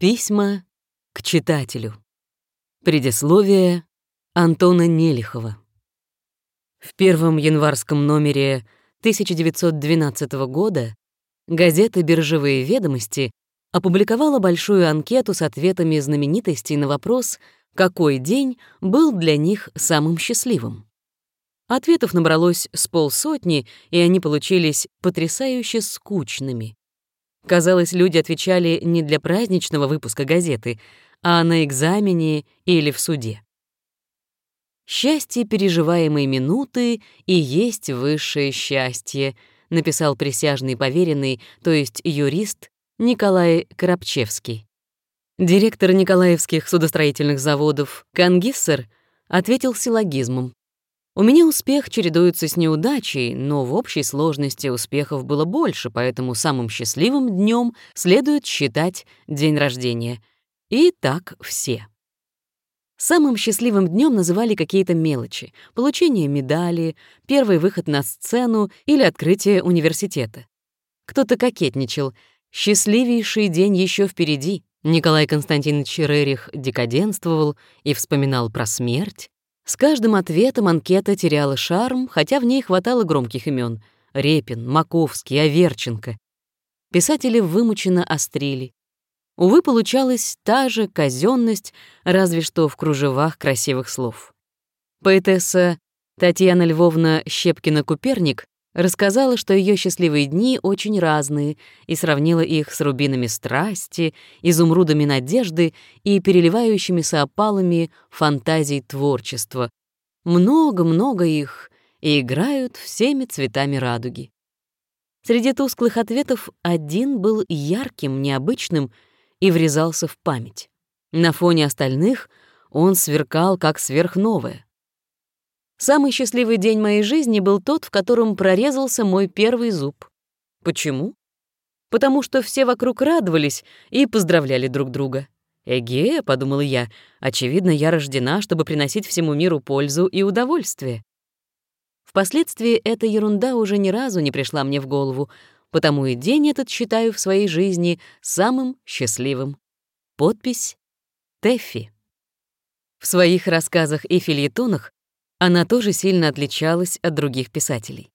Письма к читателю. Предисловие Антона Нелихова. В первом январском номере 1912 года газета «Биржевые ведомости» опубликовала большую анкету с ответами знаменитостей на вопрос, какой день был для них самым счастливым. Ответов набралось с полсотни, и они получились потрясающе скучными. Казалось, люди отвечали не для праздничного выпуска газеты, а на экзамене или в суде. «Счастье переживаемой минуты и есть высшее счастье», написал присяжный поверенный, то есть юрист Николай Коробчевский. Директор Николаевских судостроительных заводов Кангиссер ответил силлогизмом. У меня успех чередуется с неудачей, но в общей сложности успехов было больше, поэтому самым счастливым днем следует считать день рождения. И так все. Самым счастливым днем называли какие-то мелочи — получение медали, первый выход на сцену или открытие университета. Кто-то кокетничал. Счастливейший день еще впереди. Николай Константинович Рерих декаденствовал и вспоминал про смерть. С каждым ответом анкета теряла шарм, хотя в ней хватало громких имен: Репин, Маковский, Аверченко. Писатели вымученно острили. Увы, получалась та же казенность, разве что в кружевах красивых слов. Поэтесса Татьяна Львовна Щепкина-Куперник Рассказала, что ее счастливые дни очень разные, и сравнила их с рубинами страсти, изумрудами надежды и переливающимися опалами фантазий творчества. Много-много их, и играют всеми цветами радуги. Среди тусклых ответов один был ярким, необычным и врезался в память. На фоне остальных он сверкал как сверхновое. Самый счастливый день моей жизни был тот, в котором прорезался мой первый зуб. Почему? Потому что все вокруг радовались и поздравляли друг друга. «Эге», — подумала я, — «очевидно, я рождена, чтобы приносить всему миру пользу и удовольствие». Впоследствии эта ерунда уже ни разу не пришла мне в голову, потому и день этот считаю в своей жизни самым счастливым. Подпись «Тэффи». В своих рассказах и фильетонах она тоже сильно отличалась от других писателей.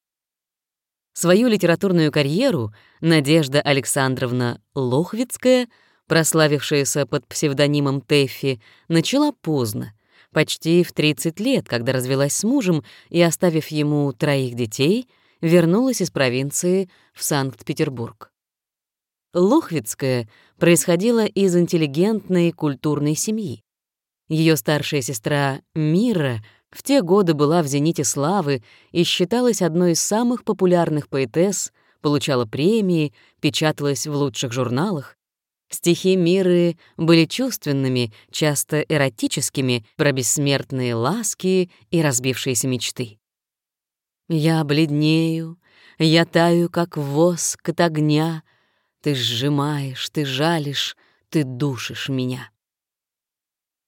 Свою литературную карьеру Надежда Александровна Лохвицкая, прославившаяся под псевдонимом Тэффи, начала поздно, почти в 30 лет, когда развелась с мужем и, оставив ему троих детей, вернулась из провинции в Санкт-Петербург. Лохвицкая происходила из интеллигентной культурной семьи. Ее старшая сестра Мира в те годы была в зените славы и считалась одной из самых популярных поэтесс, получала премии, печаталась в лучших журналах. Стихи Миры были чувственными, часто эротическими, про бессмертные ласки и разбившиеся мечты. «Я бледнею, я таю, как воск от огня, ты сжимаешь, ты жалишь, ты душишь меня».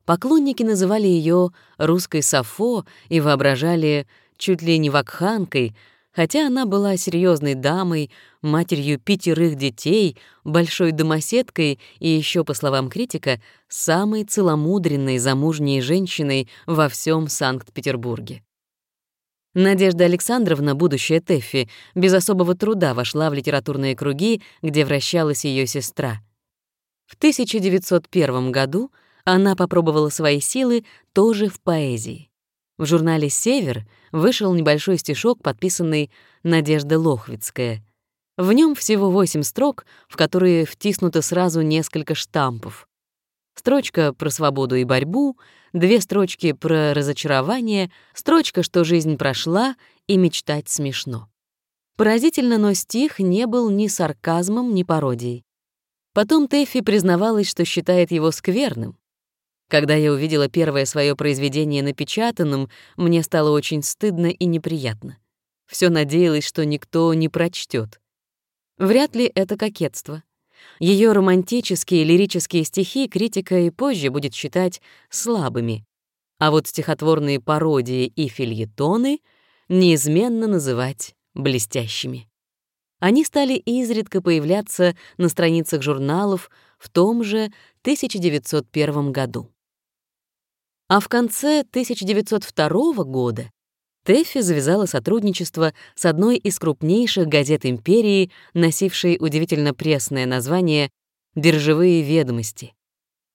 Поклонники называли ее русской Сафо и воображали чуть ли не вакханкой, хотя она была серьезной дамой, матерью пятерых детей, большой домоседкой и еще, по словам критика, самой целомудренной замужней женщиной во всем Санкт-Петербурге. Надежда Александровна, будущая Тэффи, без особого труда вошла в литературные круги, где вращалась ее сестра. В 1901 году она попробовала свои силы тоже в поэзии. В журнале «Север» вышел небольшой стишок, подписанный «Надежда Лохвицкая». В нем всего восемь строк, в которые втиснуто сразу несколько штампов. Строчка про свободу и борьбу, две строчки про разочарование, строчка, что жизнь прошла, и мечтать смешно. Поразительно, но стих не был ни сарказмом, ни пародией. Потом Тэффи признавалась, что считает его скверным, когда я увидела первое свое произведение напечатанным, мне стало очень стыдно и неприятно. Все надеялась, что никто не прочтет. Вряд ли это кокетство. Ее романтические лирические стихи критика и позже будет считать слабыми, а вот стихотворные пародии и фильетоны неизменно называть блестящими. Они стали изредка появляться на страницах журналов в том же 1901 году. А в конце 1902 года Тэффи завязала сотрудничество с одной из крупнейших газет империи, носившей удивительно пресное название «Биржевые ведомости».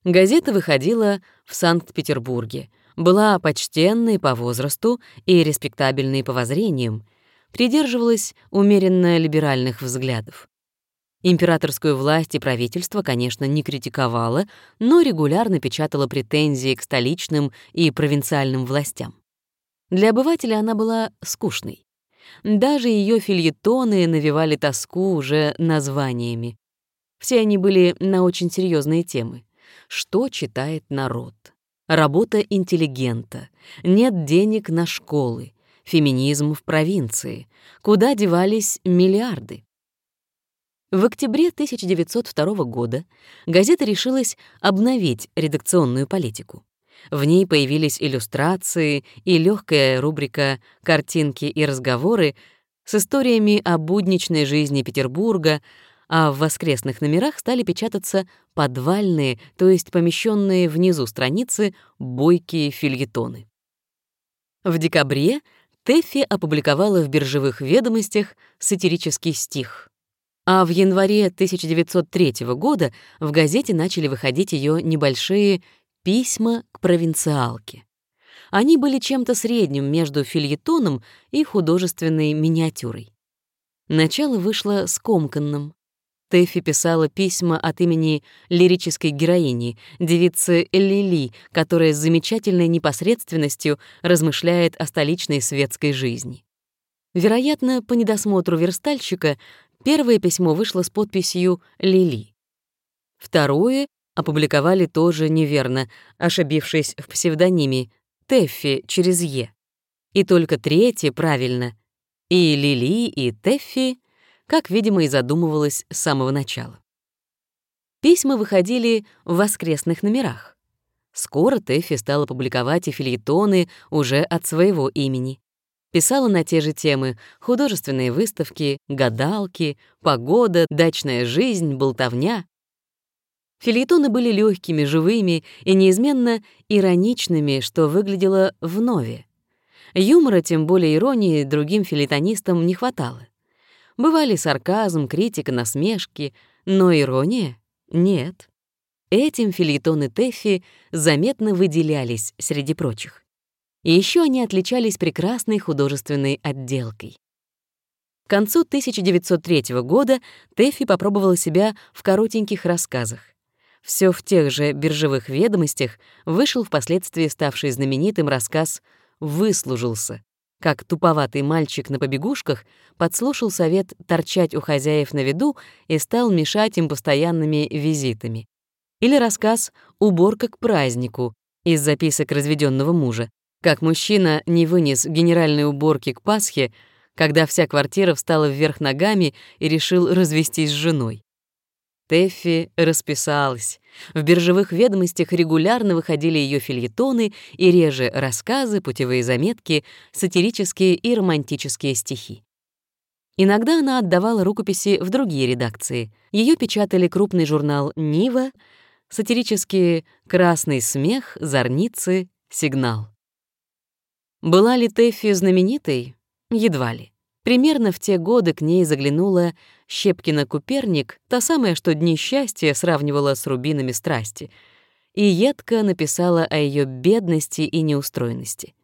Газета выходила в Санкт-Петербурге, была почтенной по возрасту и респектабельной по воззрениям, придерживалась умеренно либеральных взглядов. Императорскую власть и правительство, конечно, не критиковала, но регулярно печатала претензии к столичным и провинциальным властям. Для обывателя она была скучной. Даже ее фильетоны навевали тоску уже названиями. Все они были на очень серьезные темы. Что читает народ? Работа интеллигента. Нет денег на школы. Феминизм в провинции. Куда девались миллиарды? В октябре 1902 года газета решилась обновить редакционную политику. В ней появились иллюстрации и легкая рубрика «Картинки и разговоры» с историями о будничной жизни Петербурга, а в воскресных номерах стали печататься подвальные, то есть помещенные внизу страницы, бойкие фильетоны. В декабре Тэффи опубликовала в биржевых ведомостях сатирический стих. А в январе 1903 года в газете начали выходить ее небольшие Письма к провинциалке. Они были чем-то средним между фильетоном и художественной миниатюрой. Начало вышло скомканным. Тэффи писала письма от имени лирической героини, девицы Лили, которая с замечательной непосредственностью размышляет о столичной светской жизни. Вероятно, по недосмотру верстальщика первое письмо вышло с подписью «Лили». Второе опубликовали тоже неверно, ошибившись в псевдониме Теффи через «е». И только третье правильно. И Лили, и Теффи, как, видимо, и задумывалось с самого начала. Письма выходили в воскресных номерах. Скоро Теффи стала публиковать и фильетоны уже от своего имени. Писала на те же темы художественные выставки, гадалки, погода, дачная жизнь, болтовня. Филитоны были легкими, живыми и неизменно ироничными, что выглядело вновь. Юмора, тем более иронии, другим филитонистам не хватало. Бывали сарказм, критика, насмешки, но ирония — нет. Этим филитоны Тэффи заметно выделялись среди прочих. И еще они отличались прекрасной художественной отделкой. К концу 1903 года Тэффи попробовала себя в коротеньких рассказах все в тех же биржевых ведомостях вышел впоследствии ставший знаменитым рассказ «Выслужился», как туповатый мальчик на побегушках подслушал совет торчать у хозяев на виду и стал мешать им постоянными визитами. Или рассказ «Уборка к празднику» из записок разведенного мужа, как мужчина не вынес генеральной уборки к Пасхе, когда вся квартира встала вверх ногами и решил развестись с женой. Тэффи расписалась. В биржевых ведомостях регулярно выходили ее фильетоны и реже рассказы, путевые заметки, сатирические и романтические стихи. Иногда она отдавала рукописи в другие редакции. Ее печатали крупный журнал «Нива», сатирические «Красный смех», «Зорницы», «Сигнал». Была ли Тэффи знаменитой? Едва ли. Примерно в те годы к ней заглянула Щепкина-Куперник, та самая, что «Дни счастья» сравнивала с рубинами страсти, и едко написала о ее бедности и неустроенности.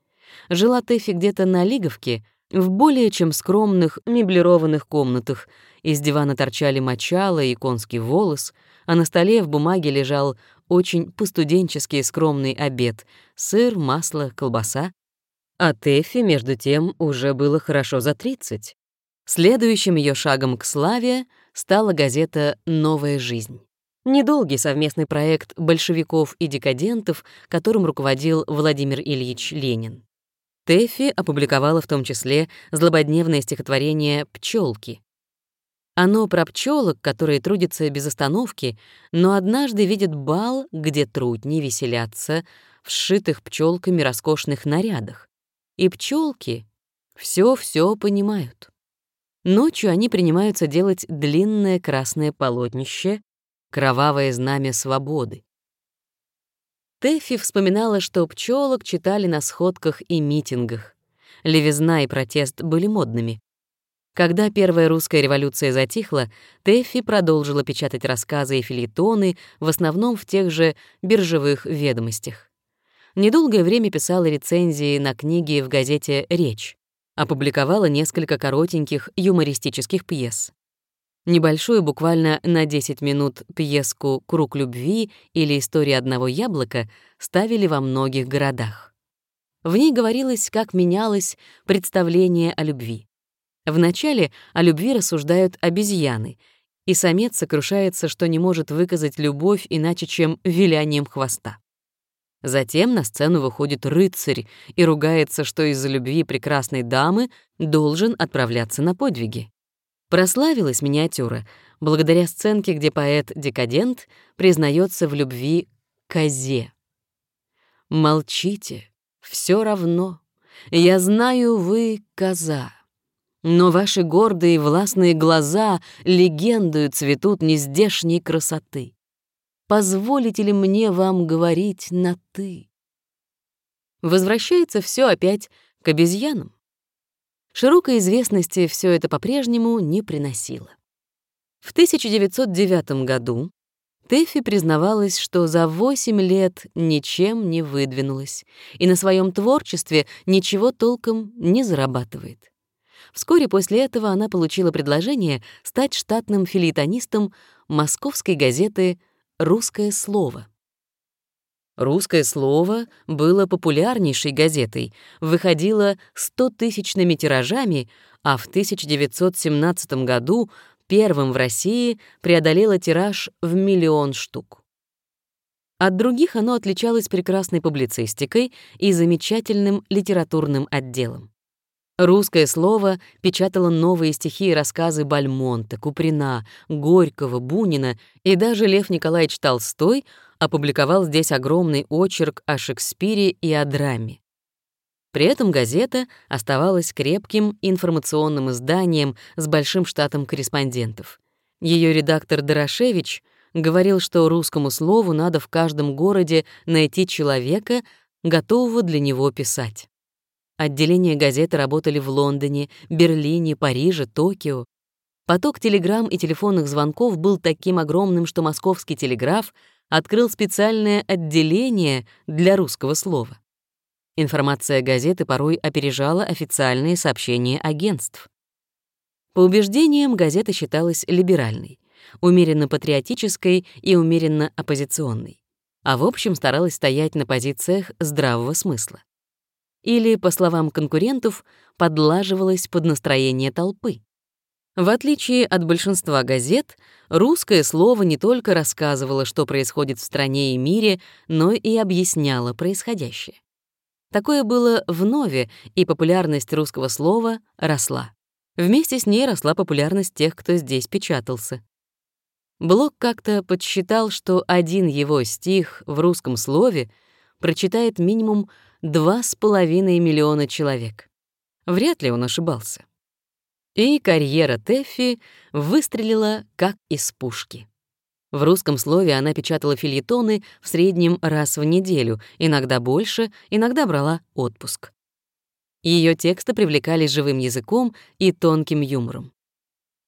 Жила Тэфи где-то на Лиговке, в более чем скромных меблированных комнатах. Из дивана торчали мочало и конский волос, а на столе в бумаге лежал очень постуденческий скромный обед — сыр, масло, колбаса, а Тэффи, между тем, уже было хорошо за 30. Следующим ее шагом к славе стала газета «Новая жизнь». Недолгий совместный проект большевиков и декадентов, которым руководил Владимир Ильич Ленин. Тэффи опубликовала в том числе злободневное стихотворение «Пчелки». Оно про пчелок, которые трудятся без остановки, но однажды видят бал, где трудни веселятся, в сшитых пчелками роскошных нарядах. И пчелки все-все понимают. Ночью они принимаются делать длинное красное полотнище, кровавое знамя свободы. Тэффи вспоминала, что пчелок читали на сходках и митингах. Левизна и протест были модными. Когда первая русская революция затихла, Тэффи продолжила печатать рассказы и филитоны, в основном в тех же биржевых ведомостях. Недолгое время писала рецензии на книги в газете «Речь». Опубликовала несколько коротеньких юмористических пьес. Небольшую, буквально на 10 минут, пьеску «Круг любви» или «История одного яблока» ставили во многих городах. В ней говорилось, как менялось представление о любви. Вначале о любви рассуждают обезьяны, и самец сокрушается, что не может выказать любовь иначе, чем вилянием хвоста. Затем на сцену выходит рыцарь и ругается, что из-за любви прекрасной дамы должен отправляться на подвиги. Прославилась миниатюра благодаря сценке, где поэт-декадент признается в любви козе. «Молчите, все равно. Я знаю, вы коза. Но ваши гордые властные глаза легендою цветут нездешней красоты. Позволите ли мне вам говорить на «ты»?» Возвращается все опять к обезьянам. Широкой известности все это по-прежнему не приносило. В 1909 году Тэффи признавалась, что за 8 лет ничем не выдвинулась и на своем творчестве ничего толком не зарабатывает. Вскоре после этого она получила предложение стать штатным филитонистом московской газеты «Русское слово». «Русское слово» было популярнейшей газетой, выходило 100-тысячными тиражами, а в 1917 году первым в России преодолело тираж в миллион штук. От других оно отличалось прекрасной публицистикой и замечательным литературным отделом. Русское слово печатало новые стихи и рассказы Бальмонта, Куприна, Горького, Бунина, и даже Лев Николаевич Толстой опубликовал здесь огромный очерк о Шекспире и о драме. При этом газета оставалась крепким информационным изданием с большим штатом корреспондентов. Ее редактор Дорошевич говорил, что русскому слову надо в каждом городе найти человека, готового для него писать. Отделения газеты работали в Лондоне, Берлине, Париже, Токио. Поток телеграмм и телефонных звонков был таким огромным, что московский телеграф открыл специальное отделение для русского слова. Информация газеты порой опережала официальные сообщения агентств. По убеждениям газета считалась либеральной, умеренно патриотической и умеренно оппозиционной, а в общем старалась стоять на позициях здравого смысла или, по словам конкурентов, подлаживалась под настроение толпы. В отличие от большинства газет, русское слово не только рассказывало, что происходит в стране и мире, но и объясняло происходящее. Такое было в Нове, и популярность русского слова росла. Вместе с ней росла популярность тех, кто здесь печатался. Блок как-то подсчитал, что один его стих в русском слове прочитает минимум два с половиной миллиона человек. Вряд ли он ошибался. И карьера Тэффи выстрелила как из пушки. В русском слове она печатала фильетоны в среднем раз в неделю, иногда больше, иногда брала отпуск. Ее тексты привлекали живым языком и тонким юмором.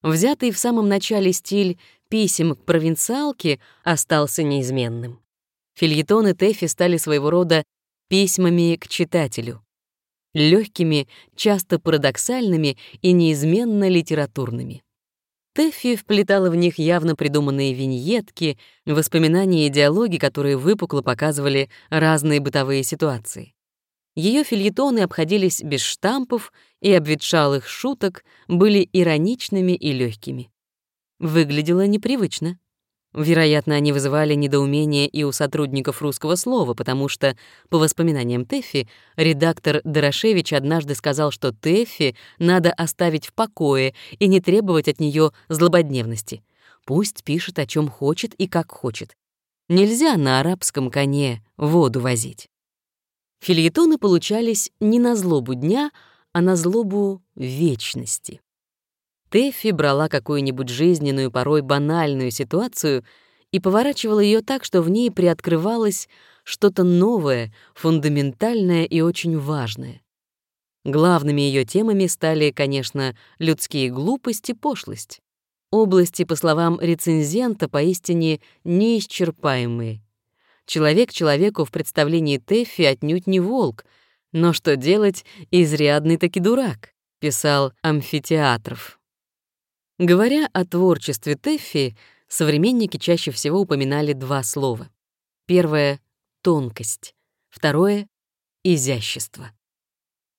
Взятый в самом начале стиль писем к провинциалке остался неизменным. Фильетоны Тэффи стали своего рода письмами к читателю. Легкими, часто парадоксальными и неизменно литературными. Тэффи вплетала в них явно придуманные виньетки, воспоминания и диалоги, которые выпукло показывали разные бытовые ситуации. Ее фильетоны обходились без штампов и обветшалых шуток, были ироничными и легкими. Выглядело непривычно. Вероятно, они вызывали недоумение и у сотрудников русского слова, потому что, по воспоминаниям Тэффи, редактор Дорошевич однажды сказал, что Тэффи надо оставить в покое и не требовать от нее злободневности. Пусть пишет о чем хочет и как хочет. Нельзя на арабском коне воду возить. Фильетоны получались не на злобу дня, а на злобу вечности. Тэффи брала какую-нибудь жизненную, порой банальную ситуацию и поворачивала ее так, что в ней приоткрывалось что-то новое, фундаментальное и очень важное. Главными ее темами стали, конечно, людские глупости, пошлость. Области, по словам рецензента, поистине неисчерпаемые. Человек человеку в представлении Тэффи отнюдь не волк, но что делать, изрядный таки дурак, писал Амфитеатров. Говоря о творчестве Тэффи, современники чаще всего упоминали два слова. Первое — тонкость, второе — изящество.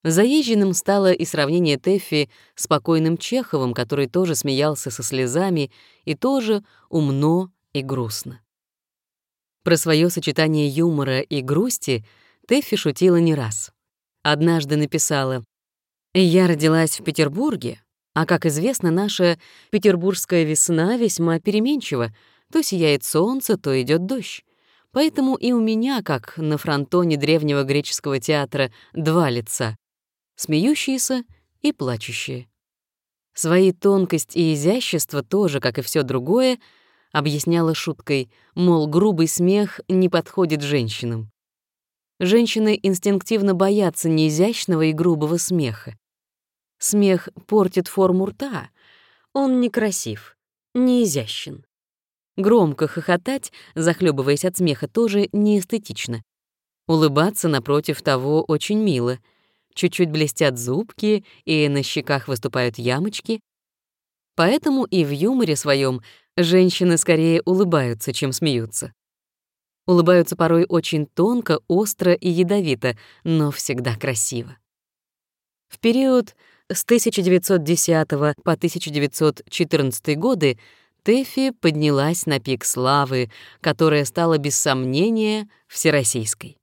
Заезженным стало и сравнение Тэффи с покойным Чеховым, который тоже смеялся со слезами и тоже умно и грустно. Про свое сочетание юмора и грусти Тэффи шутила не раз. Однажды написала «Я родилась в Петербурге, а, как известно, наша петербургская весна весьма переменчива. То сияет солнце, то идет дождь. Поэтому и у меня, как на фронтоне древнего греческого театра, два лица — смеющиеся и плачущие. Свои тонкость и изящество тоже, как и все другое, объясняла шуткой, мол, грубый смех не подходит женщинам. Женщины инстинктивно боятся неизящного и грубого смеха. Смех портит форму рта. Он некрасив, неизящен. Громко хохотать, захлебываясь от смеха, тоже неэстетично. Улыбаться, напротив того, очень мило. Чуть-чуть блестят зубки, и на щеках выступают ямочки. Поэтому и в юморе своем женщины скорее улыбаются, чем смеются. Улыбаются порой очень тонко, остро и ядовито, но всегда красиво. В период с 1910 по 1914 годы Тэффи поднялась на пик славы, которая стала без сомнения всероссийской.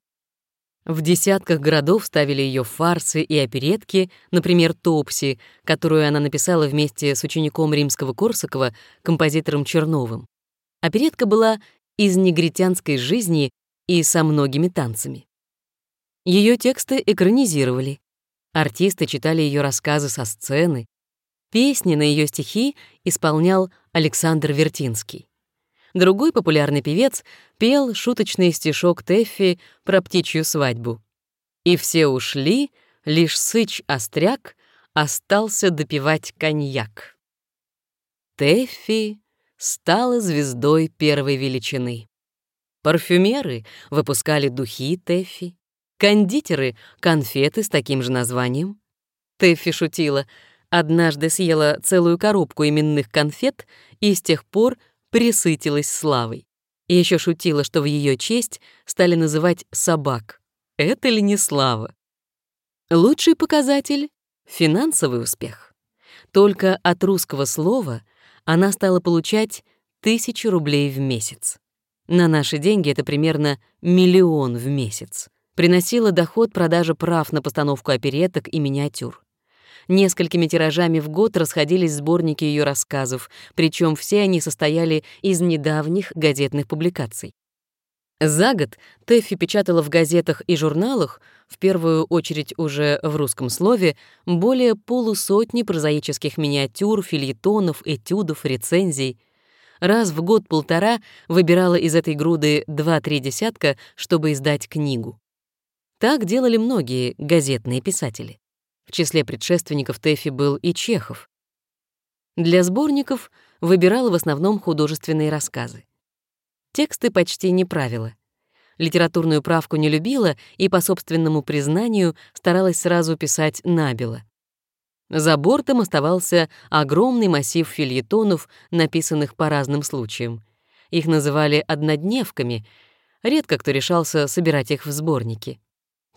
В десятках городов ставили ее фарсы и оперетки, например, «Топси», которую она написала вместе с учеником римского Корсакова, композитором Черновым. Оперетка была из негритянской жизни и со многими танцами. Ее тексты экранизировали. Артисты читали ее рассказы со сцены. Песни на ее стихи исполнял Александр Вертинский. Другой популярный певец пел шуточный стишок Тэффи про птичью свадьбу. И все ушли, лишь сыч-остряк остался допивать коньяк. Тэффи стала звездой первой величины. Парфюмеры выпускали духи Тэффи, Кондитеры — конфеты с таким же названием. Тэффи шутила. Однажды съела целую коробку именных конфет и с тех пор присытилась славой. И еще шутила, что в ее честь стали называть собак. Это ли не слава? Лучший показатель — финансовый успех. Только от русского слова она стала получать тысячу рублей в месяц. На наши деньги это примерно миллион в месяц приносила доход продажа прав на постановку опереток и миниатюр. Несколькими тиражами в год расходились сборники ее рассказов, причем все они состояли из недавних газетных публикаций. За год Тэффи печатала в газетах и журналах, в первую очередь уже в русском слове, более полусотни прозаических миниатюр, фильетонов, этюдов, рецензий. Раз в год-полтора выбирала из этой груды два-три десятка, чтобы издать книгу. Так делали многие газетные писатели. В числе предшественников Тэфи был и Чехов. Для сборников выбирала в основном художественные рассказы. Тексты почти не правила. Литературную правку не любила и, по собственному признанию, старалась сразу писать набело. За бортом оставался огромный массив фильетонов, написанных по разным случаям. Их называли «однодневками», редко кто решался собирать их в сборники.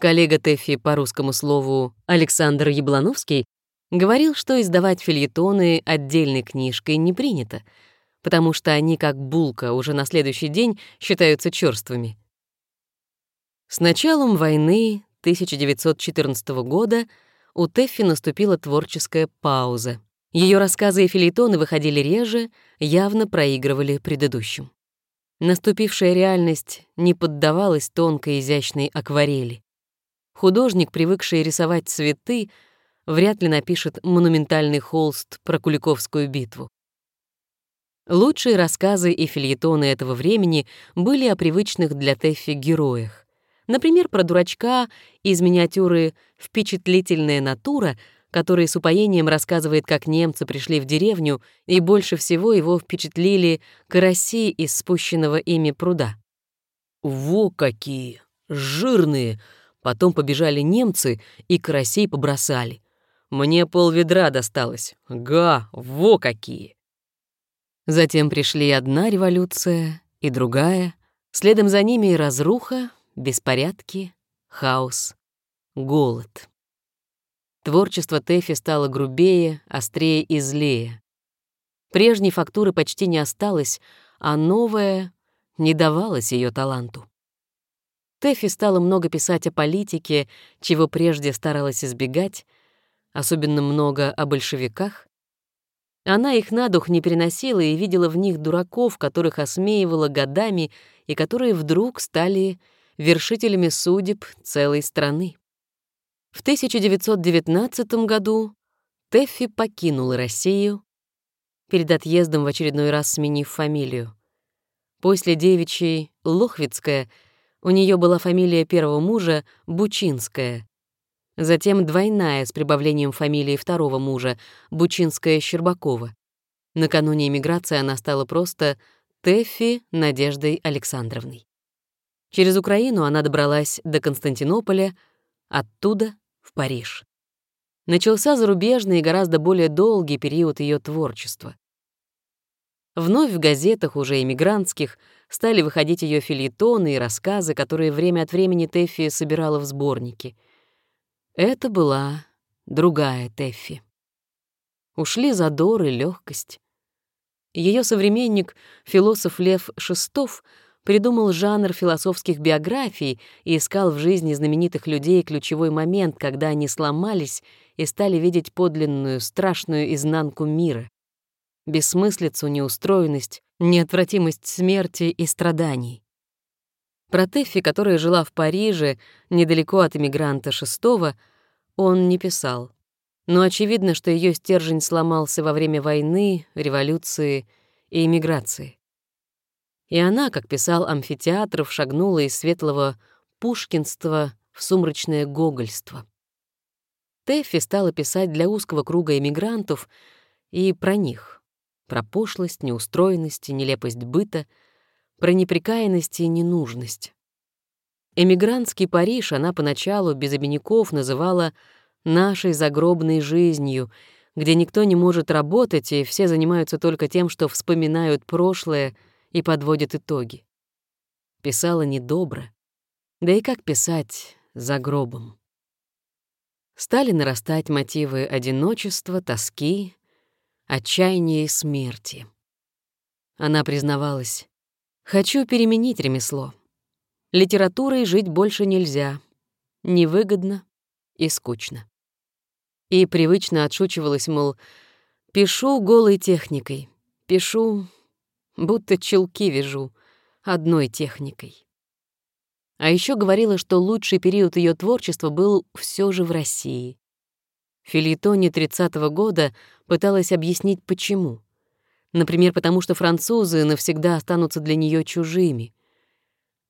Коллега Тэффи по русскому слову Александр Яблановский говорил, что издавать фильетоны отдельной книжкой не принято, потому что они, как булка, уже на следующий день считаются черствыми. С началом войны 1914 года у Тэффи наступила творческая пауза. Ее рассказы и филитоны выходили реже, явно проигрывали предыдущим. Наступившая реальность не поддавалась тонкой изящной акварели. Художник, привыкший рисовать цветы, вряд ли напишет монументальный холст про Куликовскую битву. Лучшие рассказы и фильетоны этого времени были о привычных для Тэффи героях. Например, про дурачка из миниатюры «Впечатлительная натура», который с упоением рассказывает, как немцы пришли в деревню, и больше всего его впечатлили караси из спущенного ими пруда. «Во какие! Жирные!» Потом побежали немцы и карасей побросали. Мне пол ведра досталось. Га, во какие! Затем пришли одна революция и другая, следом за ними и разруха, беспорядки, хаос, голод. Творчество Тэфи стало грубее, острее и злее. Прежней фактуры почти не осталось, а новое не давалось ее таланту. Тэфи стала много писать о политике, чего прежде старалась избегать, особенно много о большевиках, она их на дух не переносила и видела в них дураков, которых осмеивала годами и которые вдруг стали вершителями судеб целой страны. В 1919 году Тэффи покинула Россию, перед отъездом в очередной раз сменив фамилию. После девичьей Лохвицкая у нее была фамилия первого мужа Бучинская, Затем двойная с прибавлением фамилии второго мужа, Бучинская-Щербакова. Накануне эмиграции она стала просто Тэффи Надеждой Александровной. Через Украину она добралась до Константинополя, оттуда — в Париж. Начался зарубежный и гораздо более долгий период ее творчества. Вновь в газетах, уже эмигрантских, стали выходить ее фильетоны и рассказы, которые время от времени Тэффи собирала в сборники — это была другая Тэффи. Ушли задор и легкость. Ее современник, философ Лев Шестов, придумал жанр философских биографий и искал в жизни знаменитых людей ключевой момент, когда они сломались и стали видеть подлинную, страшную изнанку мира. Бессмыслицу, неустроенность, неотвратимость смерти и страданий. Про Тэффи, которая жила в Париже, недалеко от эмигранта шестого, он не писал. Но очевидно, что ее стержень сломался во время войны, революции и эмиграции. И она, как писал Амфитеатров, шагнула из светлого пушкинства в сумрачное гогольство. Тэффи стала писать для узкого круга эмигрантов и про них, про пошлость, неустроенность и нелепость быта — про неприкаянность и ненужность. Эмигрантский Париж она поначалу без обиняков называла «нашей загробной жизнью», где никто не может работать, и все занимаются только тем, что вспоминают прошлое и подводят итоги. Писала недобро. Да и как писать за гробом? Стали нарастать мотивы одиночества, тоски, отчаяния и смерти. Она признавалась, Хочу переменить ремесло. Литературой жить больше нельзя. Невыгодно и скучно. И привычно отшучивалась, мол, пишу голой техникой, пишу, будто челки вяжу, одной техникой. А еще говорила, что лучший период ее творчества был все же в России. Филитоне 30-го года пыталась объяснить, почему. Например, потому что французы навсегда останутся для нее чужими.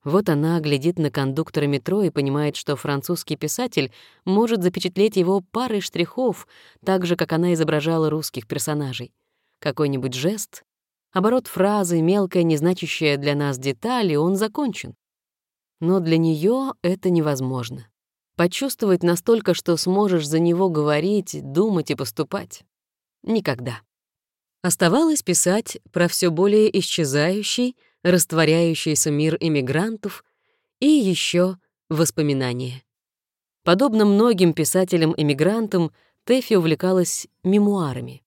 Вот она глядит на кондуктора метро и понимает, что французский писатель может запечатлеть его парой штрихов, так же, как она изображала русских персонажей. Какой-нибудь жест, оборот фразы, мелкая, незначащая для нас деталь, и он закончен. Но для нее это невозможно. Почувствовать настолько, что сможешь за него говорить, думать и поступать. Никогда. Оставалось писать про все более исчезающий, растворяющийся мир иммигрантов и еще воспоминания. Подобно многим писателям-эмигрантам, Тэфи увлекалась мемуарами.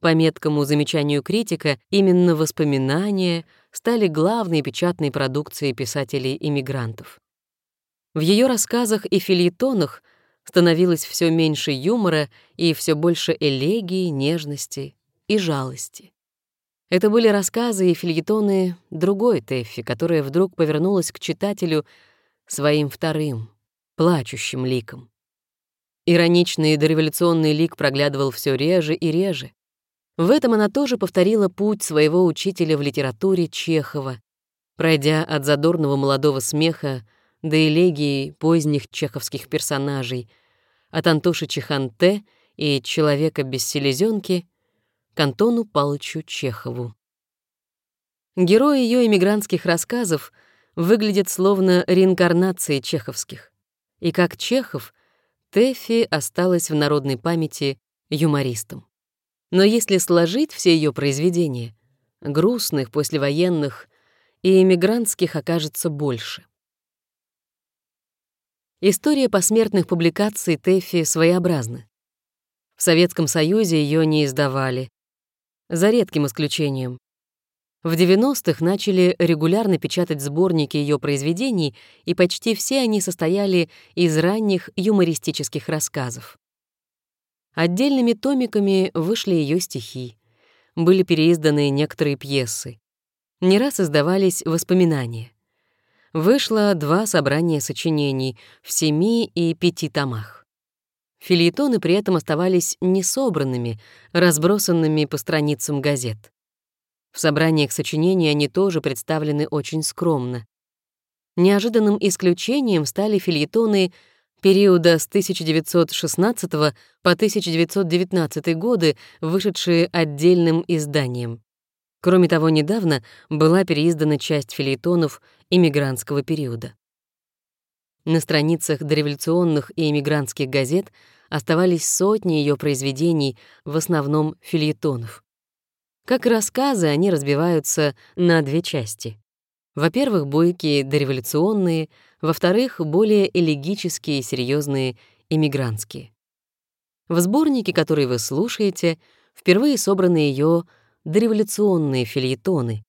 По меткому замечанию критика, именно воспоминания стали главной печатной продукцией писателей-иммигрантов. В ее рассказах и фильетонах становилось все меньше юмора и все больше элегии, нежности и жалости. Это были рассказы и фильетоны другой Тэффи, которая вдруг повернулась к читателю своим вторым, плачущим ликом. Ироничный дореволюционный лик проглядывал все реже и реже. В этом она тоже повторила путь своего учителя в литературе Чехова, пройдя от задорного молодого смеха до элегии поздних чеховских персонажей, от Антоши Чеханте и «Человека без селезенки» к Антону Палычу Чехову. Герои ее эмигрантских рассказов выглядят словно реинкарнации чеховских. И как Чехов, Тэффи осталась в народной памяти юмористом. Но если сложить все ее произведения, грустных, послевоенных и эмигрантских окажется больше. История посмертных публикаций Тэффи своеобразна. В Советском Союзе ее не издавали, за редким исключением. В 90-х начали регулярно печатать сборники ее произведений, и почти все они состояли из ранних юмористических рассказов. Отдельными томиками вышли ее стихи. Были переизданы некоторые пьесы. Не раз издавались воспоминания. Вышло два собрания сочинений в семи и пяти томах. Фильетоны при этом оставались несобранными, разбросанными по страницам газет. В собраниях сочинений они тоже представлены очень скромно. Неожиданным исключением стали фильетоны периода с 1916 по 1919 годы, вышедшие отдельным изданием. Кроме того, недавно была переиздана часть фильетонов иммигрантского периода. На страницах дореволюционных и эмигрантских газет оставались сотни ее произведений, в основном фильетонов. Как рассказы, они разбиваются на две части. Во-первых, бойкие дореволюционные, во-вторых, более элегические и серьезные эмигрантские. В сборнике, который вы слушаете, впервые собраны ее дореволюционные фильетоны,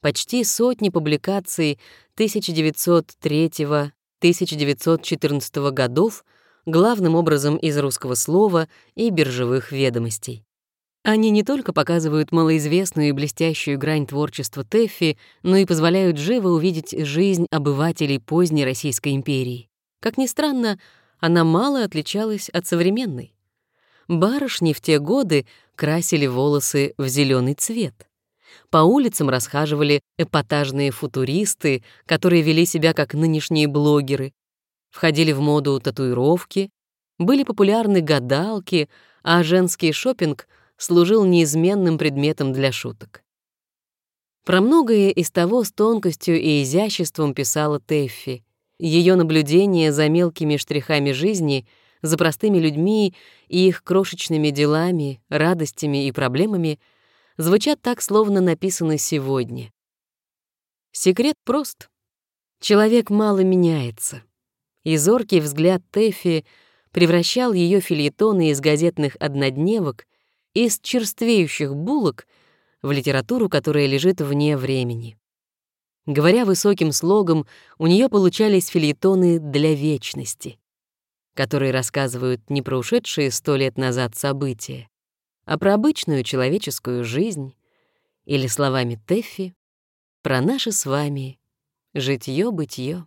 почти сотни публикаций 1903-1914 годов, главным образом из русского слова и биржевых ведомостей. Они не только показывают малоизвестную и блестящую грань творчества Тэффи, но и позволяют живо увидеть жизнь обывателей поздней Российской империи. Как ни странно, она мало отличалась от современной. Барышни в те годы красили волосы в зеленый цвет. По улицам расхаживали эпатажные футуристы, которые вели себя как нынешние блогеры. Входили в моду татуировки, были популярны гадалки, а женский шопинг служил неизменным предметом для шуток. Про многое из того с тонкостью и изяществом писала Тэффи. Ее наблюдения за мелкими штрихами жизни, за простыми людьми и их крошечными делами, радостями и проблемами звучат так, словно написаны сегодня. Секрет прост. Человек мало меняется. И зоркий взгляд Тэффи превращал ее фильетоны из газетных однодневок из черствеющих булок в литературу, которая лежит вне времени. Говоря высоким слогом, у нее получались фильетоны для вечности, которые рассказывают не про ушедшие сто лет назад события, а про обычную человеческую жизнь или словами Тэффи про наше с вами житьё-бытьё.